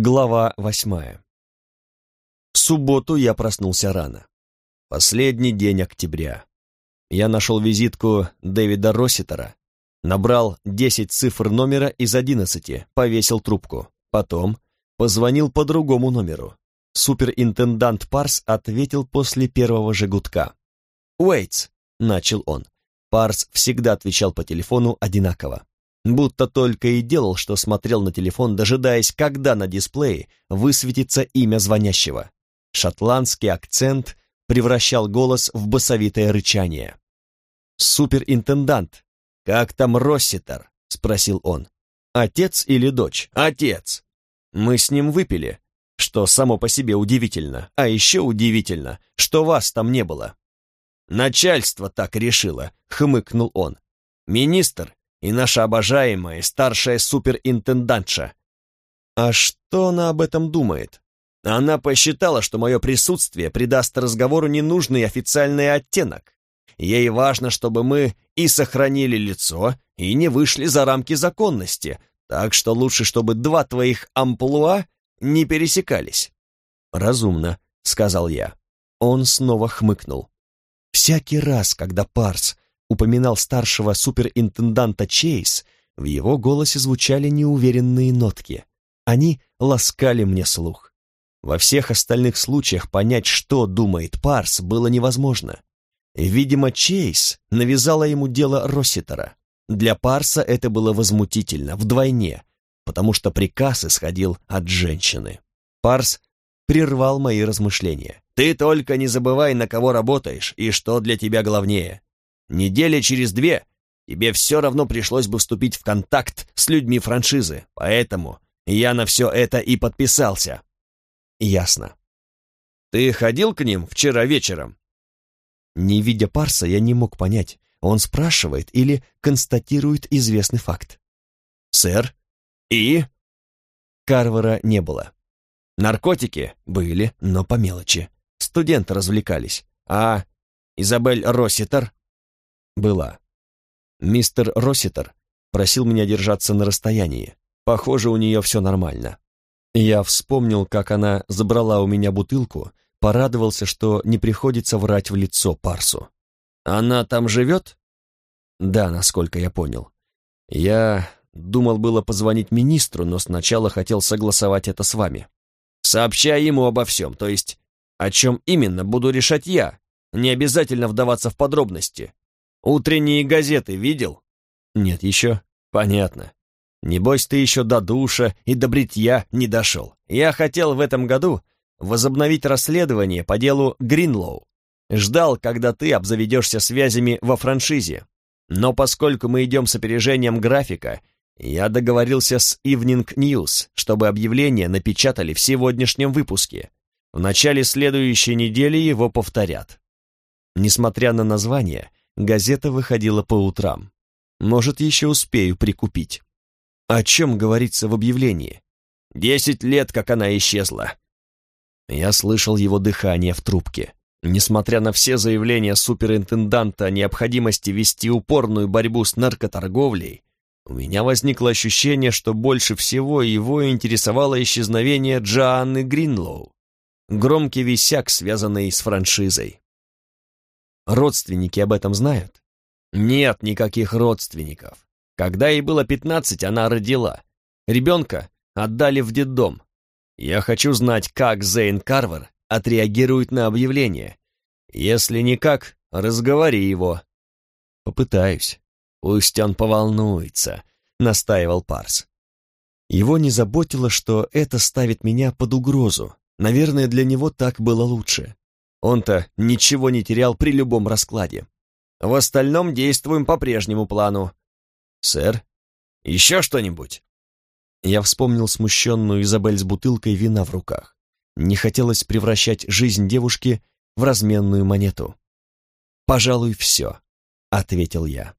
Глава восьмая. В субботу я проснулся рано. Последний день октября. Я нашел визитку Дэвида Росситера, набрал 10 цифр номера из 11, повесил трубку. Потом позвонил по другому номеру. Суперинтендант Парс ответил после первого же гудка. «Уэйтс», — начал он. Парс всегда отвечал по телефону одинаково будто только и делал, что смотрел на телефон, дожидаясь, когда на дисплее высветится имя звонящего. Шотландский акцент превращал голос в басовитое рычание. «Суперинтендант, как там Росситер?» — спросил он. «Отец или дочь?» «Отец!» «Мы с ним выпили, что само по себе удивительно, а еще удивительно, что вас там не было». «Начальство так решило», — хмыкнул он. «Министр и наша обожаемая старшая суперинтендантша. А что она об этом думает? Она посчитала, что мое присутствие придаст разговору ненужный официальный оттенок. Ей важно, чтобы мы и сохранили лицо, и не вышли за рамки законности, так что лучше, чтобы два твоих амплуа не пересекались. «Разумно», — сказал я. Он снова хмыкнул. Всякий раз, когда Парс упоминал старшего суперинтенданта Чейз, в его голосе звучали неуверенные нотки. Они ласкали мне слух. Во всех остальных случаях понять, что думает Парс, было невозможно. Видимо, Чейз навязала ему дело Росситера. Для Парса это было возмутительно, вдвойне, потому что приказ исходил от женщины. Парс прервал мои размышления. «Ты только не забывай, на кого работаешь и что для тебя главнее. Недели через две тебе все равно пришлось бы вступить в контакт с людьми франшизы, поэтому я на все это и подписался». «Ясно». «Ты ходил к ним вчера вечером?» Не видя Парса, я не мог понять, он спрашивает или констатирует известный факт. «Сэр? И?» Карвара не было. Наркотики были, но по мелочи. Студенты развлекались. А Изабель Росситер была. Мистер Росситер просил меня держаться на расстоянии. Похоже, у нее все нормально. Я вспомнил, как она забрала у меня бутылку, порадовался, что не приходится врать в лицо Парсу. «Она там живет?» «Да, насколько я понял. Я думал было позвонить министру, но сначала хотел согласовать это с вами. Сообщай ему обо всем, то есть о чем именно буду решать я. Не обязательно вдаваться в подробности. Утренние газеты видел? Нет еще. Понятно. Небось, ты еще до душа и до бритья не дошел. Я хотел в этом году возобновить расследование по делу Гринлоу. Ждал, когда ты обзаведешься связями во франшизе. Но поскольку мы идем с опережением графика, я договорился с Evening News, чтобы объявление напечатали в сегодняшнем выпуске. В начале следующей недели его повторят. Несмотря на название, Газета выходила по утрам. Может, еще успею прикупить. О чем говорится в объявлении? Десять лет, как она исчезла. Я слышал его дыхание в трубке. Несмотря на все заявления суперинтенданта о необходимости вести упорную борьбу с наркоторговлей, у меня возникло ощущение, что больше всего его интересовало исчезновение Джоанны Гринлоу. Громкий висяк, связанный с франшизой. Родственники об этом знают? Нет никаких родственников. Когда ей было пятнадцать, она родила. Ребенка отдали в детдом. Я хочу знать, как Зейн Карвер отреагирует на объявление. Если никак, разговори его. Попытаюсь. Пусть он поволнуется, настаивал Парс. Его не заботило, что это ставит меня под угрозу. Наверное, для него так было лучше. Он-то ничего не терял при любом раскладе. В остальном действуем по прежнему плану. Сэр, еще что-нибудь? Я вспомнил смущенную Изабель с бутылкой вина в руках. Не хотелось превращать жизнь девушки в разменную монету. «Пожалуй, все», — ответил я.